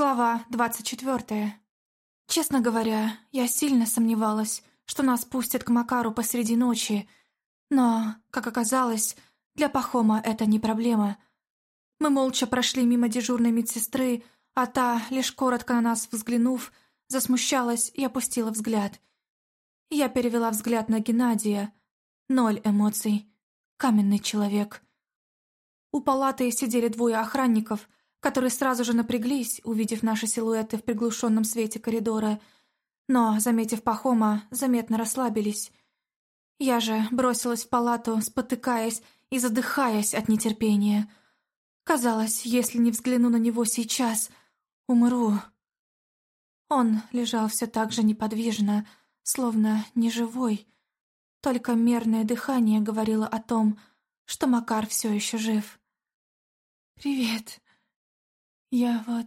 Глава двадцать четвертая. Честно говоря, я сильно сомневалась, что нас пустят к Макару посреди ночи, но, как оказалось, для Пахома это не проблема. Мы молча прошли мимо дежурной медсестры, а та, лишь коротко на нас взглянув, засмущалась и опустила взгляд. Я перевела взгляд на Геннадия. Ноль эмоций. Каменный человек. У палаты сидели двое охранников — которые сразу же напряглись, увидев наши силуэты в приглушенном свете коридора, но, заметив Пахома, заметно расслабились. Я же бросилась в палату, спотыкаясь и задыхаясь от нетерпения. Казалось, если не взгляну на него сейчас, умру. Он лежал все так же неподвижно, словно неживой. Только мерное дыхание говорило о том, что Макар все еще жив. «Привет», «Я вот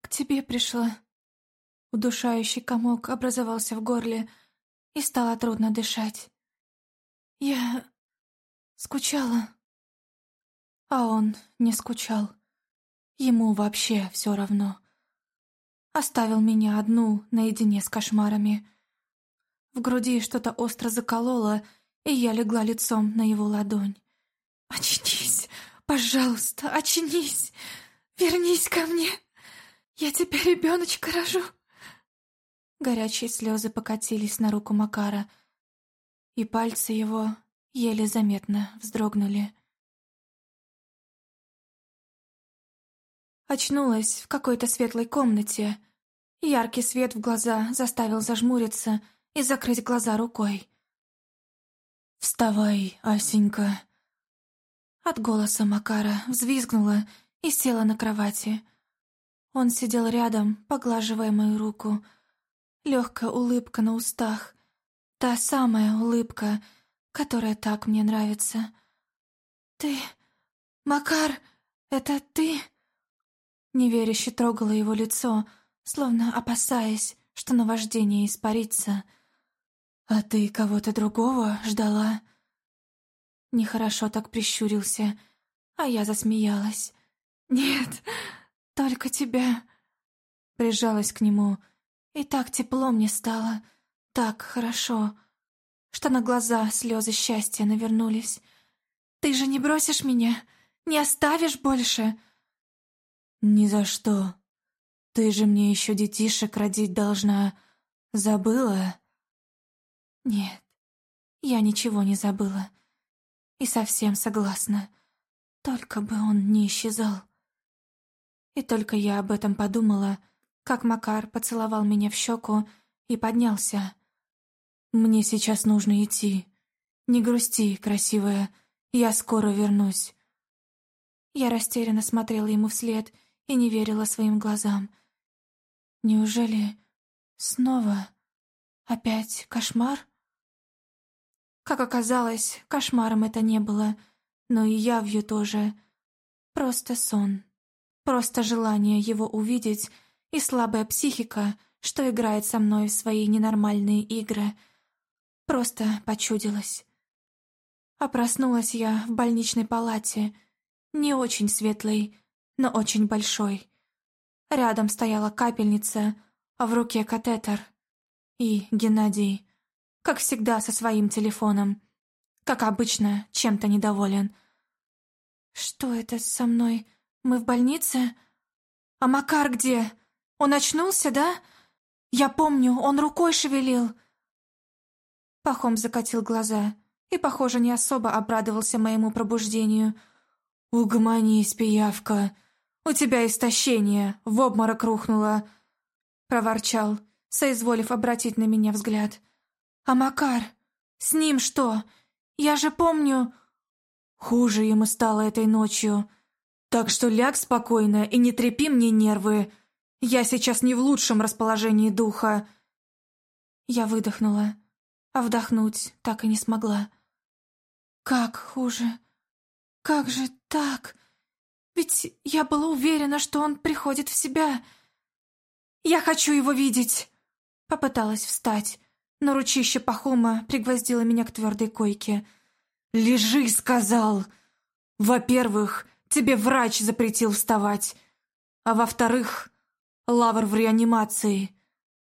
к тебе пришла». Удушающий комок образовался в горле, и стало трудно дышать. «Я скучала». А он не скучал. Ему вообще все равно. Оставил меня одну наедине с кошмарами. В груди что-то остро закололо, и я легла лицом на его ладонь. «Очнись! Пожалуйста, очнись!» Вернись ко мне! Я тебе ребеночка рожу!» Горячие слезы покатились на руку Макара, и пальцы его еле заметно вздрогнули. Очнулась в какой-то светлой комнате. Яркий свет в глаза заставил зажмуриться и закрыть глаза рукой. «Вставай, Асенька!» От голоса Макара взвизгнула и села на кровати. Он сидел рядом, поглаживая мою руку. Легкая улыбка на устах. Та самая улыбка, которая так мне нравится. «Ты... Макар, это ты?» Неверяще трогала его лицо, словно опасаясь, что наваждение испарится. «А ты кого-то другого ждала?» Нехорошо так прищурился, а я засмеялась. «Нет, только тебя». Прижалась к нему, и так тепло мне стало, так хорошо, что на глаза слезы счастья навернулись. «Ты же не бросишь меня? Не оставишь больше?» «Ни за что. Ты же мне еще детишек родить должна. Забыла?» «Нет, я ничего не забыла. И совсем согласна. Только бы он не исчезал». И только я об этом подумала, как Макар поцеловал меня в щеку и поднялся. «Мне сейчас нужно идти. Не грусти, красивая, я скоро вернусь». Я растерянно смотрела ему вслед и не верила своим глазам. «Неужели снова опять кошмар?» Как оказалось, кошмаром это не было, но и явью тоже. Просто сон. Просто желание его увидеть и слабая психика, что играет со мной в свои ненормальные игры. Просто почудилась. А проснулась я в больничной палате, не очень светлой, но очень большой. Рядом стояла капельница, а в руке катетер. И Геннадий, как всегда, со своим телефоном. Как обычно, чем-то недоволен. «Что это со мной?» «Мы в больнице? А Макар где? Он очнулся, да? Я помню, он рукой шевелил». Пахом закатил глаза и, похоже, не особо обрадовался моему пробуждению. «Угомонись, пиявка! У тебя истощение, в обморок рухнуло!» Проворчал, соизволив обратить на меня взгляд. «А Макар? С ним что? Я же помню...» Хуже ему стало этой ночью. Так что ляг спокойно и не трепи мне нервы. Я сейчас не в лучшем расположении духа. Я выдохнула, а вдохнуть так и не смогла. Как хуже? Как же так? Ведь я была уверена, что он приходит в себя. Я хочу его видеть. Попыталась встать, но ручище Пахома пригвоздило меня к твердой койке. «Лежи!» — сказал. «Во-первых, Тебе врач запретил вставать. А во-вторых, Лавр в реанимации.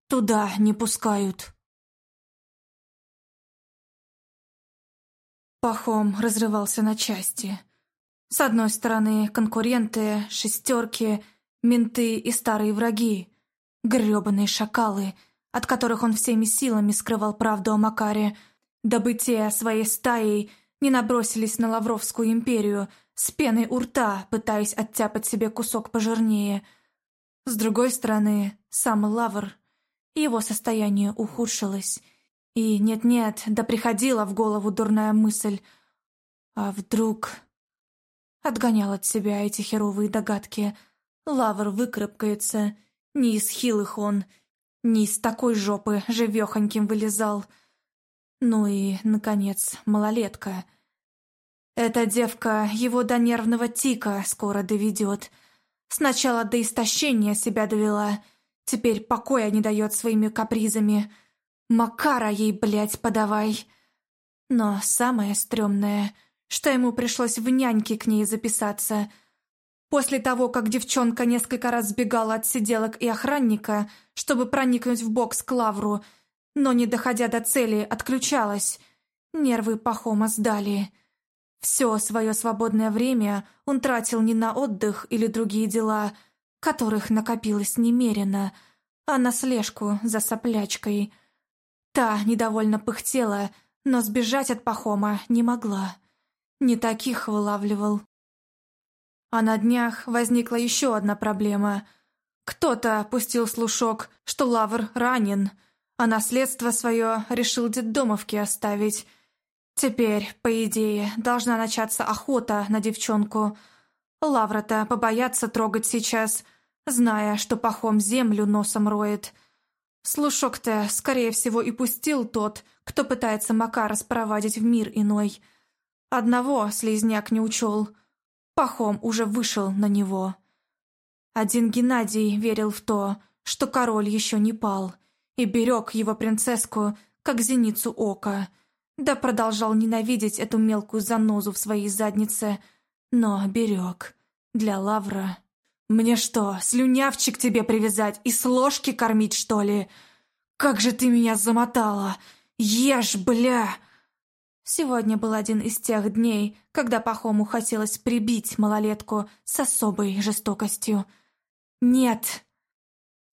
Туда не пускают. Пахом разрывался на части. С одной стороны конкуренты, шестерки, менты и старые враги. грёбаные шакалы, от которых он всеми силами скрывал правду о Макаре, дабы те своей стаей не набросились на Лавровскую империю с пеной у рта, пытаясь оттяпать себе кусок пожирнее. С другой стороны, сам Лавр. Его состояние ухудшилось. И нет-нет, да приходила в голову дурная мысль. А вдруг... Отгонял от себя эти херовые догадки. Лавр выкарабкается. Не из хилых он, не из такой жопы живехоньким вылезал. Ну и, наконец, малолетка. Эта девка его до нервного тика скоро доведет. Сначала до истощения себя довела, теперь покоя не дает своими капризами. Макара ей, блядь, подавай. Но самое стрёмное, что ему пришлось в няньки к ней записаться. После того, как девчонка несколько раз сбегала от сиделок и охранника, чтобы проникнуть в бокс к Лавру, но, не доходя до цели, отключалась. Нервы Пахома сдали. Все свое свободное время он тратил не на отдых или другие дела, которых накопилось немерено, а на слежку за соплячкой. Та недовольно пыхтела, но сбежать от Пахома не могла. Не таких вылавливал. А на днях возникла еще одна проблема. Кто-то пустил слушок, что Лавр ранен — а наследство свое решил детдомовке оставить. Теперь, по идее, должна начаться охота на девчонку. Лавра-то побоятся трогать сейчас, зная, что пахом землю носом роет. Слушок-то, скорее всего, и пустил тот, кто пытается Макара спровадить в мир иной. Одного слизняк не учел. Пахом уже вышел на него. Один Геннадий верил в то, что король еще не пал — и берег его принцесску, как зеницу ока, да продолжал ненавидеть эту мелкую занозу в своей заднице, но берег. Для Лавра. «Мне что, слюнявчик тебе привязать и с ложки кормить, что ли? Как же ты меня замотала! Ешь, бля!» Сегодня был один из тех дней, когда Пахому хотелось прибить малолетку с особой жестокостью. «Нет!»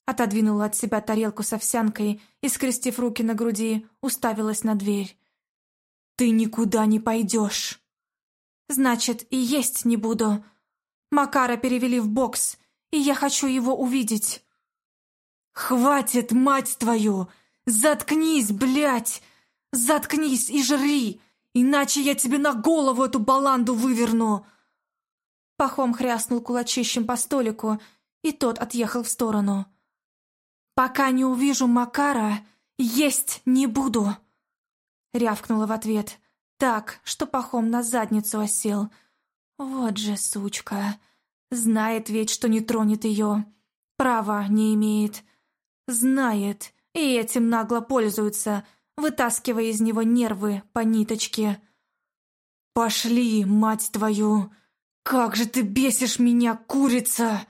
Отодвинула от себя тарелку с овсянкой и, скрестив руки на груди, уставилась на дверь. «Ты никуда не пойдешь!» «Значит, и есть не буду. Макара перевели в бокс, и я хочу его увидеть». «Хватит, мать твою! Заткнись, блядь! Заткнись и жри, иначе я тебе на голову эту баланду выверну!» Пахом хряснул кулачищем по столику, и тот отъехал в сторону. «Пока не увижу Макара, есть не буду!» Рявкнула в ответ, так, что пахом на задницу осел. Вот же сучка. Знает ведь, что не тронет ее. Права не имеет. Знает, и этим нагло пользуется, вытаскивая из него нервы по ниточке. «Пошли, мать твою! Как же ты бесишь меня, курица!»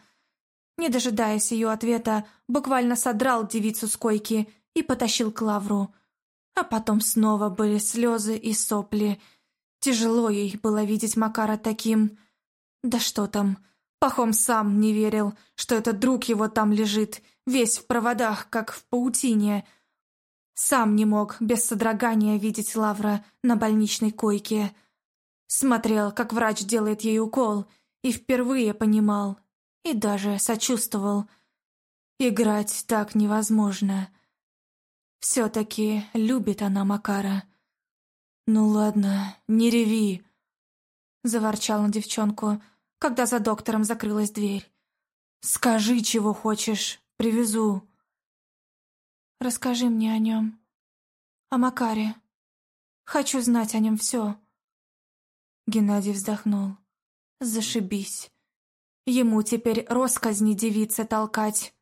Не дожидаясь ее ответа, буквально содрал девицу с койки и потащил к лавру. А потом снова были слезы и сопли. Тяжело ей было видеть Макара таким. Да что там, Пахом сам не верил, что этот друг его там лежит, весь в проводах, как в паутине. Сам не мог без содрогания видеть Лавра на больничной койке. Смотрел, как врач делает ей укол, и впервые понимал, и даже сочувствовал. Играть так невозможно. Все-таки любит она Макара. «Ну ладно, не реви», — заворчал на девчонку, когда за доктором закрылась дверь. «Скажи, чего хочешь, привезу». «Расскажи мне о нем. О Макаре. Хочу знать о нем все». Геннадий вздохнул. «Зашибись. Ему теперь росказни девицы толкать.